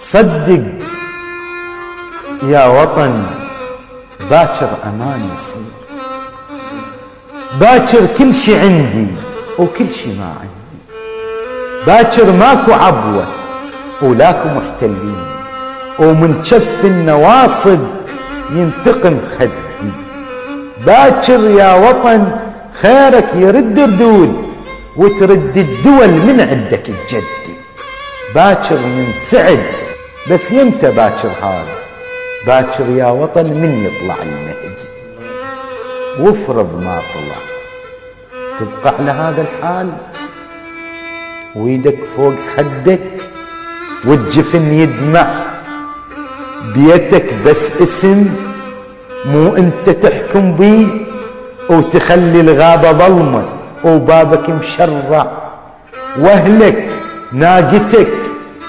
صدق يا وطن باكر أمان يصير. باكر كل شي عندي وكل شي ما عندي. باكر ماكو عبوة ولاكو محتلين. ومن شف النواصب ينتقم خدي. باكر يا وطن خيرك يرد ردود وترد الدول من عندك الجدي باكر من سعد بس يمتى باكر هذا باكر يا وطن من يطلع المهدي. وافرض ما طلع. تبقى على هذا الحال؟ ويدك فوق خدك والجفن يدمع. بيتك بس اسم مو انت تحكم بيه وتخلي الغابة ظلمة وبابك مشرع. وأهلك ناقتك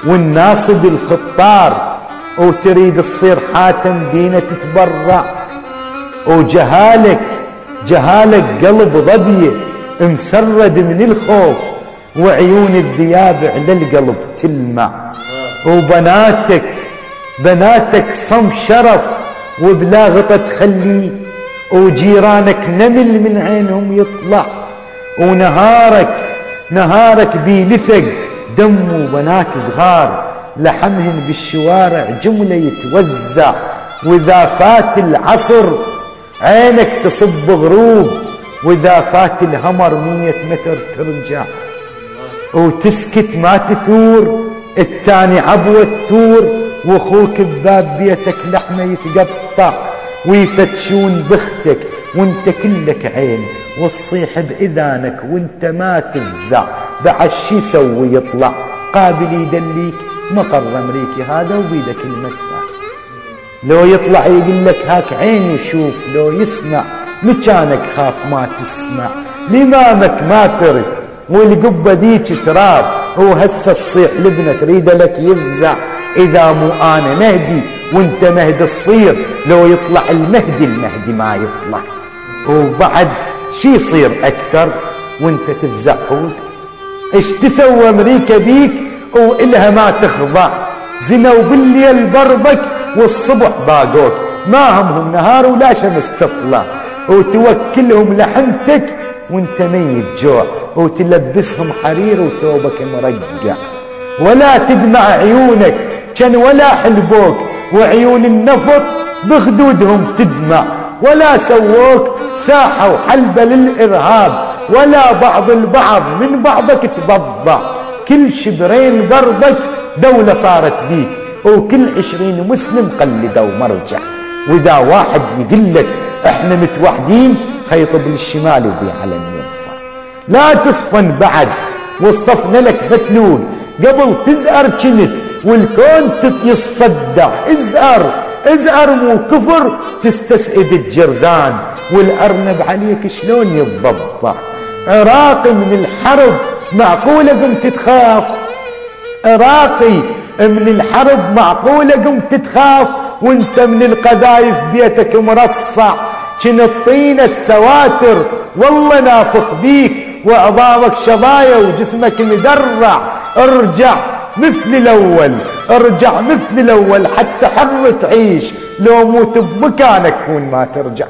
والناصب الخطار وتريد تصير حاتم بينا تتبرع. وجهالك جهالك قلب ظبية مسرد من الخوف وعيون الذياب على القلب تلمع. وبناتك بناتك صم شرف وبلا غطى تخليه وجيرانك نمل من عينهم يطلع. ونهارك نهارك بيلثق. دم وبنات صغار لحمهن بالشوارع جملة يتوزع. وإذا فات العصر عينك تصب غروب وإذا فات الهمر مية متر ترجع. وتسكت ما تثور التاني عبوة الثور وأخوك بباب بيتك لحمة يتقطع. ويفتشون بختك وانت كلك عين وتصيح بإذانك وانت ما تفزع. بعد شي يسوي يطلع. قابل يدليك مقر أمريكي هذا وبيدك المدفع لو يطلع يقول لك هاك عين يشوف لو يسمع مكانك خاف ما تسمع. الامامك ما ترد والقبة ديك تراب. هو هسه تصيح لبنه تريد لك يفزع. إذا مو أنا مهدي وأنت مهدي تصير لو يطلع المهدي المهدي ما يطلع. وبعد شي يصير أكثر وأنت تفزع حود إيش تسوى أمريكا بيك وإلها ما تخضع؟ زنوا بالليل بربك والصبح باقوك. ما همهم نهار ولا شمس تطلع. وتوكلهم لحمتك وانت ميت جوع. وتلبسهم حرير وثوبك مرقع. ولا تدمع عيونك كان ولا حلبوك. وعيون النفط بخدودهم تدمع. ولا سووك ساحة وحلبة للإرهاب. ولا بعض البعض من بعضك تبضع كل شبرين ضربك دولة صارت بيك. وكل عشرين مسلم قلدوا مرجع. وإذا واحد يقول لك إحنا متوحدين خيطب للشمال وبي على يرفع لا تصفن بعد. واصطفنا لك بتلول قبل تزأر كنت والكون يصدع ازأر ازأر مو كفر تستسئد الجردان. والأرنب عليك شلون يتضبع؟ عراقي من الحرب معقولة قمت تخاف عراقي من الحرب معقولة قمت تخاف وانت من القذايف بيتك مرصع. كن الطينة السواتر. والله نافخ بيك وعظامك شظايا وجسمك مدرع. ارجع مثل الأول. ارجع مثل الأول حتى حر تعيش. لو موت بمكانك كون ما ترجع.